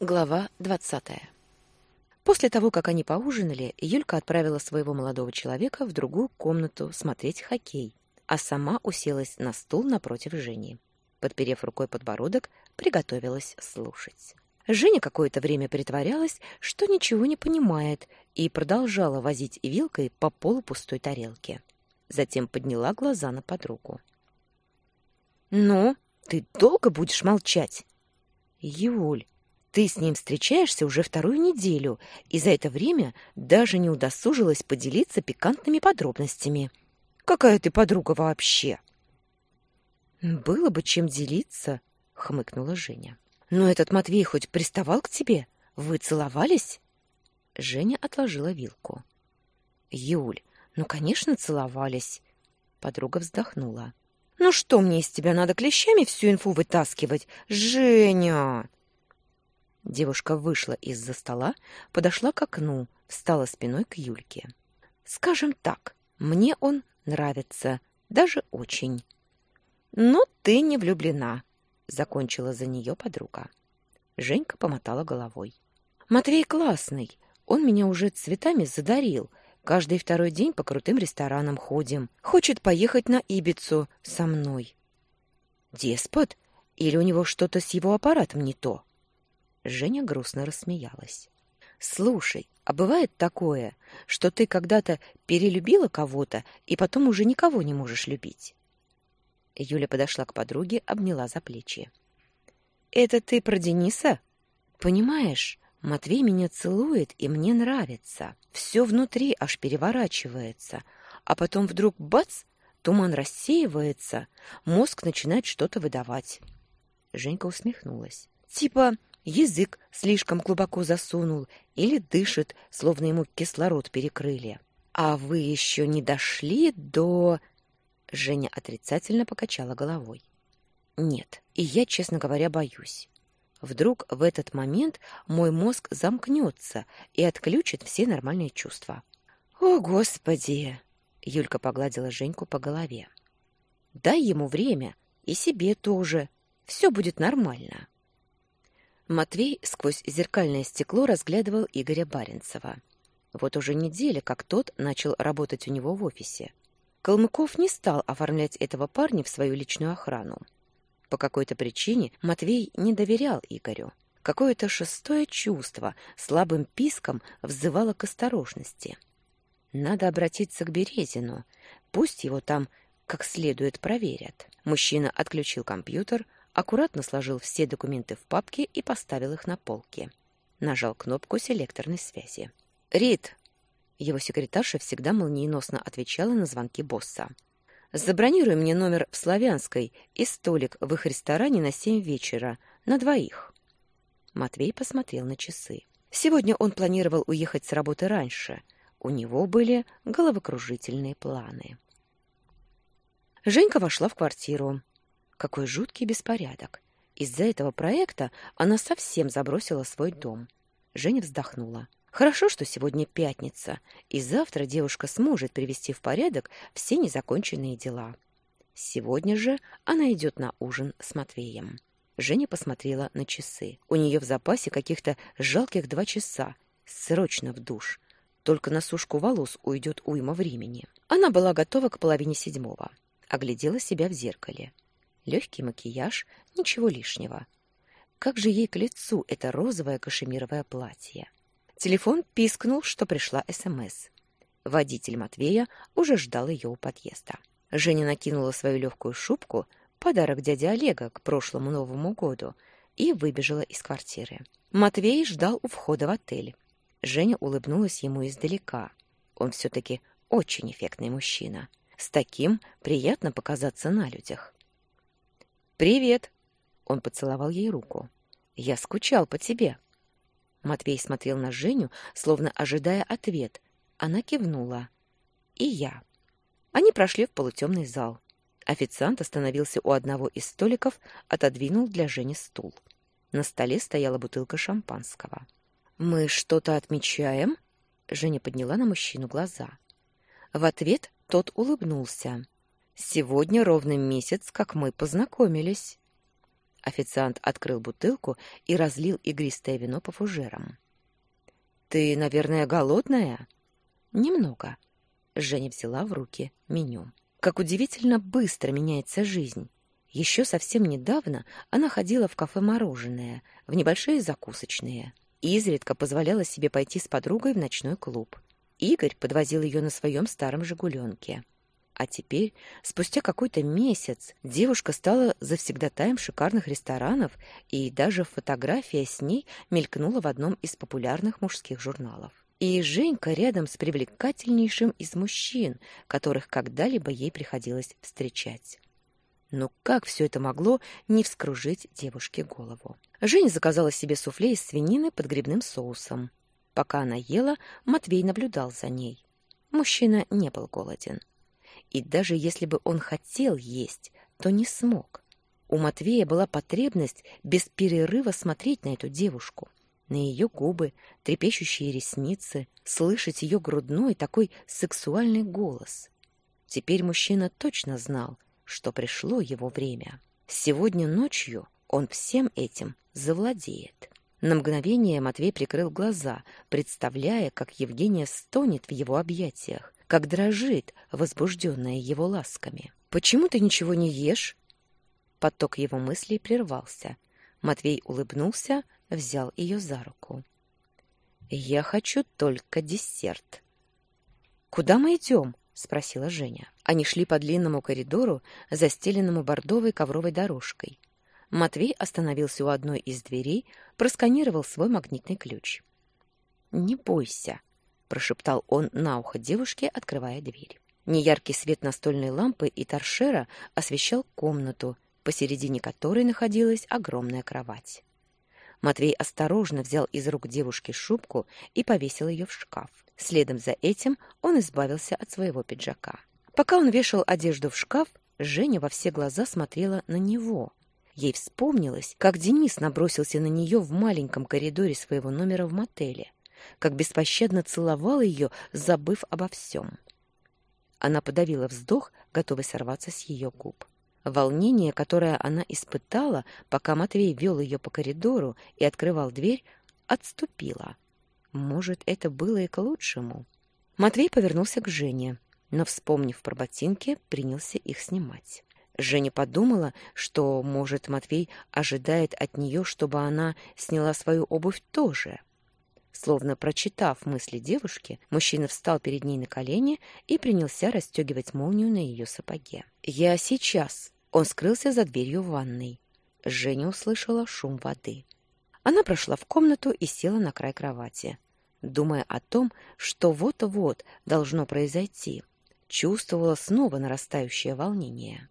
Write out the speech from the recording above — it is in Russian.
Глава двадцатая. После того, как они поужинали, Юлька отправила своего молодого человека в другую комнату смотреть хоккей, а сама уселась на стул напротив Жени. Подперев рукой подбородок, приготовилась слушать. Женя какое-то время притворялась, что ничего не понимает, и продолжала возить вилкой по полупустой тарелке. Затем подняла глаза на подругу. «Ну, ты долго будешь молчать?» «Юль, ты с ним встречаешься уже вторую неделю, и за это время даже не удосужилась поделиться пикантными подробностями. Какая ты подруга вообще? Было бы чем делиться, хмыкнула Женя. Но этот Матвей хоть приставал к тебе? Вы целовались? Женя отложила вилку. Юль, ну, конечно, целовались. Подруга вздохнула. Ну что мне из тебя надо клещами всю инфу вытаскивать? Женя! Девушка вышла из-за стола, подошла к окну, встала спиной к Юльке. «Скажем так, мне он нравится, даже очень». «Но ты не влюблена», — закончила за нее подруга. Женька помотала головой. «Матвей классный, он меня уже цветами задарил. Каждый второй день по крутым ресторанам ходим. Хочет поехать на Ибицу со мной». «Деспот? Или у него что-то с его аппаратом не то?» Женя грустно рассмеялась. Слушай, а бывает такое, что ты когда-то перелюбила кого-то и потом уже никого не можешь любить? Юля подошла к подруге, обняла за плечи. Это ты про Дениса? Понимаешь, Матвей меня целует, и мне нравится. Все внутри аж переворачивается, а потом вдруг бац, туман рассеивается, мозг начинает что-то выдавать. Женька усмехнулась. Типа язык слишком глубоко засунул или дышит, словно ему кислород перекрыли. А вы еще не дошли до... Женя отрицательно покачала головой. Нет, и я, честно говоря, боюсь. Вдруг в этот момент мой мозг замкнется и отключит все нормальные чувства. О, господи, Юлька погладила Женьку по голове. Дай ему время, и себе тоже. Все будет нормально. Матвей сквозь зеркальное стекло разглядывал Игоря Баренцева. Вот уже неделя, как тот начал работать у него в офисе. Калмыков не стал оформлять этого парня в свою личную охрану. По какой-то причине Матвей не доверял Игорю. Какое-то шестое чувство слабым писком взывало к осторожности. Надо обратиться к Березину. Пусть его там как следует проверят. Мужчина отключил компьютер, аккуратно сложил все документы в папке и поставил их на полке. Нажал кнопку селекторной связи. «Рит!» Его секретарша всегда молниеносно отвечала на звонки босса. «Забронируй мне номер в Славянской и столик в их ресторане на семь вечера, на двоих». Матвей посмотрел на часы. Сегодня он планировал уехать с работы раньше. У него были головокружительные планы. Женька вошла в квартиру. Какой жуткий беспорядок. Из-за этого проекта она совсем забросила свой дом. Женя вздохнула. Хорошо, что сегодня пятница, и завтра девушка сможет привести в порядок все незаконченные дела. Сегодня же она идет на ужин с Матвеем. Женя посмотрела на часы. У нее в запасе каких-то жалких два часа. Срочно в душ. Только на сушку волос уйдет уйма времени. Она была готова к половине седьмого. Оглядела себя в зеркале легкий макияж, ничего лишнего. Как же ей к лицу это розовое кашемировое платье? Телефон пискнул, что пришла СМС. Водитель Матвея уже ждал ее у подъезда. Женя накинула свою легкую шубку, подарок дяде Олега к прошлому Новому году, и выбежала из квартиры. Матвей ждал у входа в отель. Женя улыбнулась ему издалека. Он все-таки очень эффектный мужчина. С таким приятно показаться на людях. «Привет!» Он поцеловал ей руку. «Я скучал по тебе». Матвей смотрел на Женю, словно ожидая ответ. Она кивнула. «И я». Они прошли в полутемный зал. Официант остановился у одного из столиков, отодвинул для Жени стул. На столе стояла бутылка шампанского. «Мы что-то отмечаем?» Женя подняла на мужчину глаза. В ответ тот улыбнулся. Сегодня ровно месяц, как мы познакомились. Официант открыл бутылку и разлил игристое вино по фужерам. «Ты, наверное, голодная?» «Немного». Женя взяла в руки меню. Как удивительно быстро меняется жизнь. Еще совсем недавно она ходила в кафе-мороженое, в небольшие закусочные. Изредка позволяла себе пойти с подругой в ночной клуб. Игорь подвозил ее на своем старом «Жигуленке». А теперь, спустя какой-то месяц, девушка стала завсегдатаем шикарных ресторанов, и даже фотография с ней мелькнула в одном из популярных мужских журналов. И Женька рядом с привлекательнейшим из мужчин, которых когда-либо ей приходилось встречать. Но как все это могло не вскружить девушке голову? Женя заказала себе суфле из свинины под грибным соусом. Пока она ела, Матвей наблюдал за ней. Мужчина не был голоден. И даже если бы он хотел есть, то не смог. У Матвея была потребность без перерыва смотреть на эту девушку, на ее губы, трепещущие ресницы, слышать ее грудной такой сексуальный голос. Теперь мужчина точно знал, что пришло его время. Сегодня ночью он всем этим завладеет. На мгновение Матвей прикрыл глаза, представляя, как Евгения стонет в его объятиях, как дрожит, возбужденная его ласками. «Почему ты ничего не ешь?» Поток его мыслей прервался. Матвей улыбнулся, взял ее за руку. «Я хочу только десерт». «Куда мы идем?» — спросила Женя. Они шли по длинному коридору, застеленному бордовой ковровой дорожкой. Матвей остановился у одной из дверей, просканировал свой магнитный ключ. «Не бойся», — прошептал он на ухо девушке, открывая дверь. Неяркий свет настольной лампы и торшера освещал комнату, посередине которой находилась огромная кровать. Матвей осторожно взял из рук девушки шубку и повесил ее в шкаф. Следом за этим он избавился от своего пиджака. Пока он вешал одежду в шкаф, Женя во все глаза смотрела на него. Ей вспомнилось, как Денис набросился на нее в маленьком коридоре своего номера в мотеле как беспощадно целовал ее, забыв обо всем. Она подавила вздох, готовый сорваться с ее губ. Волнение, которое она испытала, пока Матвей вел ее по коридору и открывал дверь, отступило. Может, это было и к лучшему. Матвей повернулся к Жене, но, вспомнив про ботинки, принялся их снимать. Женя подумала, что, может, Матвей ожидает от нее, чтобы она сняла свою обувь тоже. Словно прочитав мысли девушки, мужчина встал перед ней на колени и принялся расстегивать молнию на ее сапоге. «Я сейчас!» Он скрылся за дверью ванной. Женя услышала шум воды. Она прошла в комнату и села на край кровати, думая о том, что вот-вот должно произойти. Чувствовала снова нарастающее волнение.